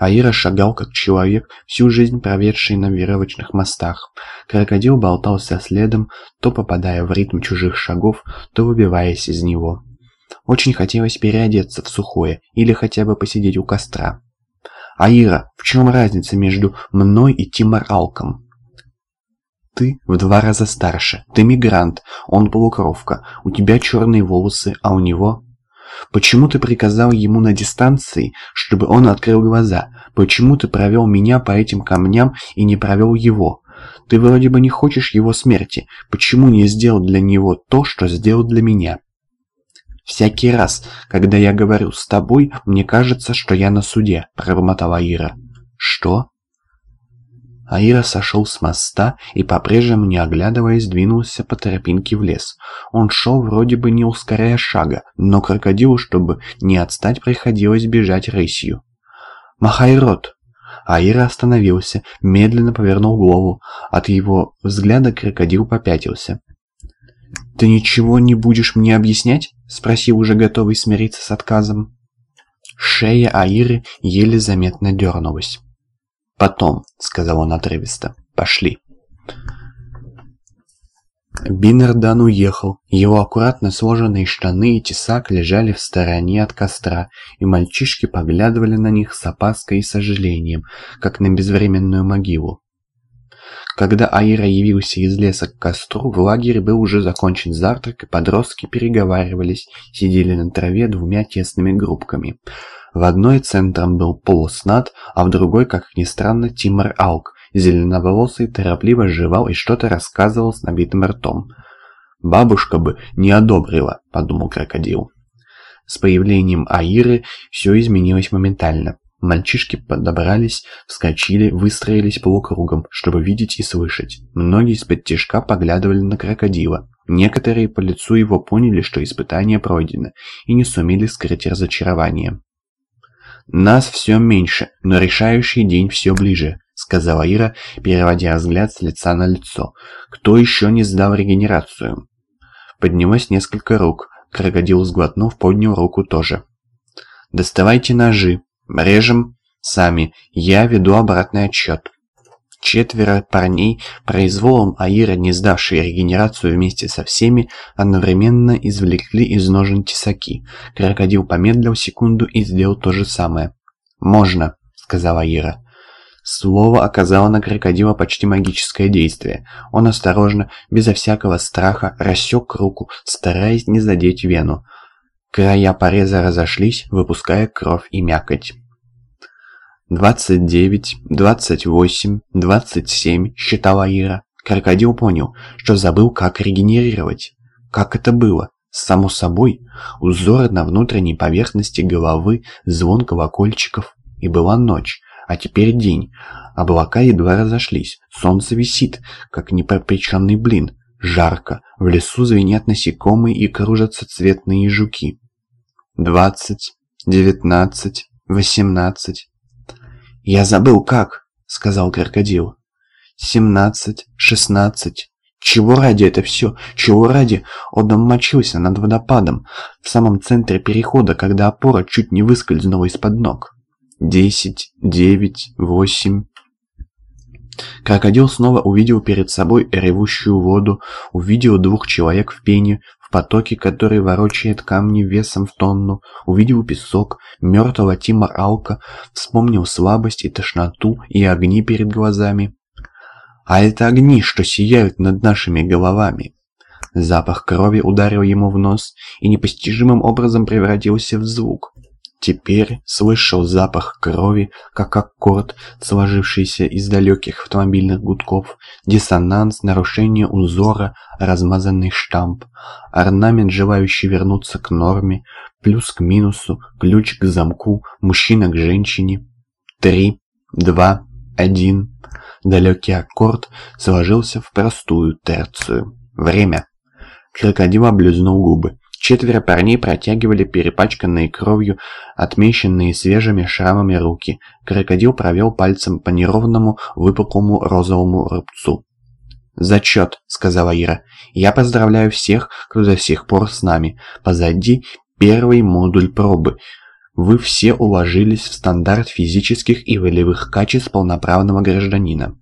Аира шагал как человек, всю жизнь проведший на веревочных мостах. Крокодил болтался следом, то попадая в ритм чужих шагов, то выбиваясь из него. Очень хотелось переодеться в сухое или хотя бы посидеть у костра. «Аира, в чем разница между мной и Тимар Алком?» «Ты в два раза старше, ты мигрант, он полукровка, у тебя черные волосы, а у него...» Почему ты приказал ему на дистанции, чтобы он открыл глаза? Почему ты провел меня по этим камням и не провел его? Ты вроде бы не хочешь его смерти. Почему не сделал для него то, что сделал для меня? Всякий раз, когда я говорю с тобой, мне кажется, что я на суде, пробормотала Ира. Что? Аира сошел с моста и, по-прежнему не оглядываясь, двинулся по тропинке в лес. Он шел вроде бы не ускоряя шага, но крокодилу, чтобы не отстать, приходилось бежать рысью. «Махай рот!» Аира остановился, медленно повернул голову. От его взгляда крокодил попятился. «Ты ничего не будешь мне объяснять?» — спросил уже готовый смириться с отказом. Шея Аиры еле заметно дернулась. «Потом», — сказал он отрывисто. «Пошли». Бинердан уехал. Его аккуратно сложенные штаны и тесак лежали в стороне от костра, и мальчишки поглядывали на них с опаской и сожалением, как на безвременную могилу. Когда Аира явился из леса к костру, в лагере был уже закончен завтрак, и подростки переговаривались, сидели на траве двумя тесными группками — в одной центром был полуснат, а в другой, как ни странно, Тимор Алк, зеленоволосый, торопливо жевал и что-то рассказывал с набитым ртом. «Бабушка бы не одобрила», — подумал крокодил. С появлением Аиры все изменилось моментально. Мальчишки подобрались, вскочили, выстроились полукругом, чтобы видеть и слышать. Многие из-под тяжка поглядывали на крокодила. Некоторые по лицу его поняли, что испытание пройдено, и не сумели скрыть разочарование. «Нас все меньше, но решающий день все ближе», — сказала Ира, переводя взгляд с лица на лицо. «Кто еще не сдал регенерацию?» Поднялось несколько рук. Крокодил, сглотнув, поднял руку тоже. «Доставайте ножи. Режем сами. Я веду обратный отчет». Четверо парней, произволом Аира, не сдавшие регенерацию вместе со всеми, одновременно извлекли из ножен тесаки. Крокодил помедлил секунду и сделал то же самое. «Можно», — сказала Аира. Слово оказало на крокодила почти магическое действие. Он осторожно, безо всякого страха, рассек руку, стараясь не задеть вену. Края пореза разошлись, выпуская кровь и мякоть. «Двадцать двадцать восемь, двадцать семь», — считала Ира. Крокодил понял, что забыл, как регенерировать. Как это было? Само собой, узоры на внутренней поверхности головы, звон колокольчиков. И была ночь, а теперь день. Облака едва разошлись, солнце висит, как непропеченный блин. Жарко, в лесу звенят насекомые и кружатся цветные жуки. Двадцать, девятнадцать, восемнадцать. «Я забыл как», — сказал крокодил. «Семнадцать, шестнадцать. Чего ради это все? Чего ради? Он мочился над водопадом, в самом центре перехода, когда опора чуть не выскользнула из-под ног. Десять, девять, восемь...» Крокодил снова увидел перед собой ревущую воду, увидел двух человек в пене, потоке, который ворочает камни весом в тонну, увидел песок, мертвого Тима Алка, вспомнил слабость и тошноту и огни перед глазами. А это огни, что сияют над нашими головами. Запах крови ударил ему в нос и непостижимым образом превратился в звук. Теперь слышал запах крови, как аккорд, сложившийся из далеких автомобильных гудков, диссонанс, нарушение узора, размазанный штамп, орнамент, желающий вернуться к норме, плюс к минусу, ключ к замку, мужчина к женщине. Три, два, один. Далекий аккорд сложился в простую терцию. Время. Крокодил облизнул губы. Четверо парней протягивали перепачканные кровью, отмеченные свежими шрамами руки. Крокодил провел пальцем по неровному, выпуклому розовому рубцу. «Зачет», — сказала Ира. «Я поздравляю всех, кто до сих пор с нами. Позади первый модуль пробы. Вы все уложились в стандарт физических и волевых качеств полноправного гражданина.